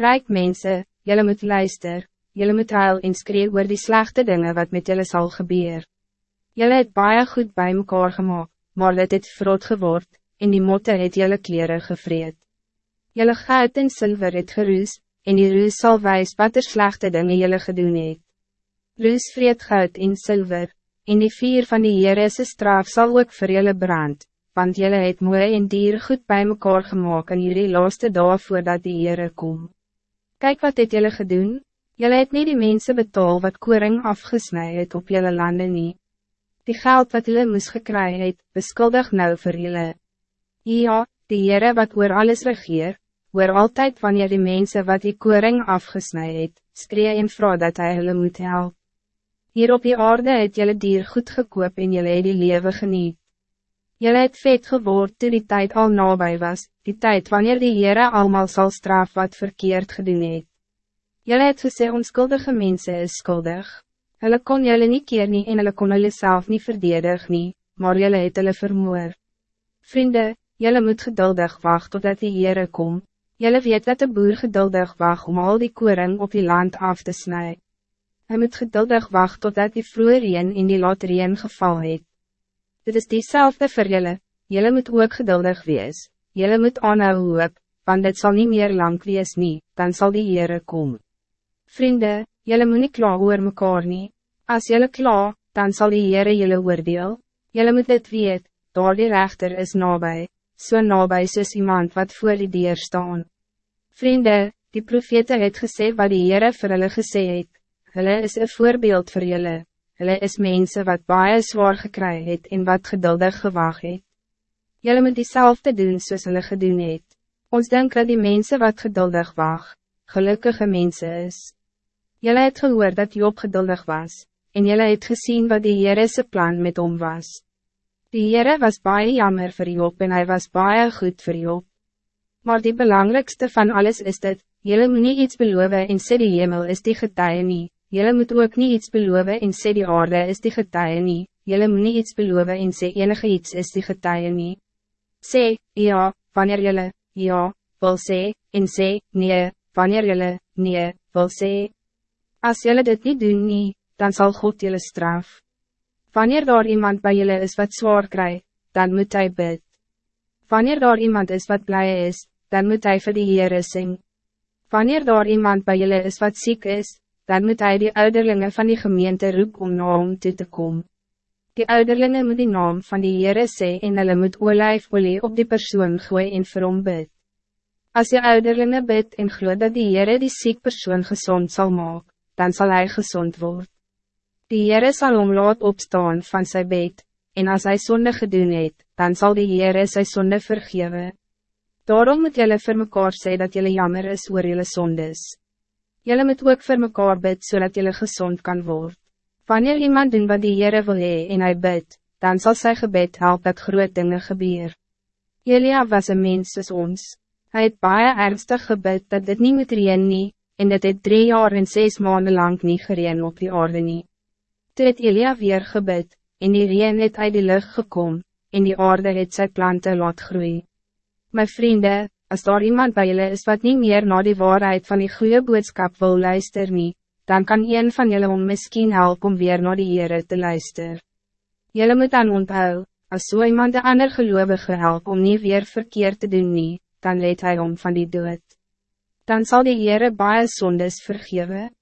Rijk mensen, jullie moet luister, jullie moet huil en skree oor die slechte dingen wat met jullie zal gebeuren. Jullie het baie goed bij mekaar gemaakt, maar het het vrot geword, en die motte het jullie kleren gevreed. Jullie goud en zilver het geroes, en die roes zal wijs wat er slechte dingen jullie gedoen het. Roes vreed goud en zilver, en die vier van die Heerese straf zal ook voor jullie brand, want jullie het mooi en dier goed bij mekaar gemaakt en jullie laaste dag voordat die Heere kom. Kijk wat het jullie gedoen, jullie het niet die mensen betaal wat koring afgesnij het op jullie landen niet. Die geld wat jullie moes gekry het, beskuldig nou voor jullie. Ja, die Heere wat oor alles regeer, oor altijd wanneer die mensen wat die koring afgesnij het, skree en vrouw dat hij hulle moet helpen. Hier op die aarde het jelle dier goed gekoop en jelle het die lewe geniet. Jelle het vet geword toe die tijd al nabij was, die tijd wanneer die Heere allemaal zal straf wat verkeerd gedoen het. Jelle het gesê onskuldige mensen is skuldig. Hulle kon jelle niet keer nie en hulle kon hulle self nie verdedig nie, maar jelle het hulle vermoor. Vrienden, jelle moet geduldig wachten totdat die Heere kom. Jelle weet dat de boer geduldig wacht om al die koring op die land af te snijden. Hij moet geduldig wachten totdat die vroege reen in die laat reen geval het. Dit is diezelfde voor jullie, jullie moet ook geduldig wees, jullie moet aanhou hoop, want dit zal niet meer lang wees nie, dan zal die Heere kom. Vrienden, jullie moet niet klaar oor mekaar nie, as jullie klaar, dan zal die Heere jullie oordeel, jullie moet dit weet, daar die rechter is nabij, so nabij soos iemand wat voor die dier staan. Vrienden, die profete het gesê wat die Heere vir hulle gesê het, Hulle is een voorbeeld voor jullie. Hulle is mensen wat baie zwaar gekry het en wat geduldig gewaag het. Jullie moet diezelfde doen soos hulle gedoen het. Ons denk dat die mensen wat geduldig waag, gelukkige mensen is. Jullie het gehoord dat Job geduldig was, en jullie het gezien wat die Heerese plan met hom was. Die Heere was baie jammer voor Job en hij was baie goed voor Job. Maar die belangrijkste van alles is dit, jullie moet niet iets beloven en sê die hemel is die getuie nie, Jelle moet ook niet iets beloven en sê die aarde is die getuie nie, jylle moet nie iets beloven en sê enige iets is die getuie nie. Sê, ja, wanneer jelle, ja, wil sê, en sê, nee, wanneer jelle, nee, wil sê. As jelle dit niet doen nie, dan zal God jelle straf. Wanneer daar iemand bij jelle is wat zwaar krijgt, dan moet hij bid. Wanneer daar iemand is wat blij is, dan moet hij voor die Heere sing. Wanneer daar iemand bij jelle is wat ziek is, dan moet hij die ouderlinge van die gemeente roep om na hom toe te komen. Die ouderlinge moet die naam van die Heere sê en hulle moet olijfolie op die persoon gooi en vir hom bid. As die ouderlinge bid en glo dat die Heere die ziek persoon gezond zal maken, dan zal hij gezond worden. Die Heere sal hom laat opstaan van zijn bed, en als hij zonde gedoen het, dan zal die Heere sy sonde vergeven. Daarom moet jullie vir mekaar sê dat jullie jammer is oor jullie zondes. Jullie moet ook voor mekaar bid, zodat jullie gezond kan worden. Wanneer iemand doen wat die Heere wil hee en hij bid, dan zal zijn gebed helpen dat groot dingen gebeur. Elia was een mens soos ons. Hij het baie ernstig gebid dat dit niet moet reen nie, en dat het drie jaar en zes maanden lang niet gereen op die aarde nie. Toe het Elia weer gebid, en die reen het uit die lucht gekom, en die aarde het sy planten laat groei. My vrienden, als daar iemand bij jullie is wat niet meer naar die waarheid van die goede boodschap wil luisteren, dan kan een van jullie om misschien helpen om weer naar die Heere te luisteren. Jullie moet dan onthou, als zo so iemand de ander gelovige help om niet weer verkeerd te doen, nie, dan leidt hij om van die dood. Dan zal die Heere baie sondes vergeven.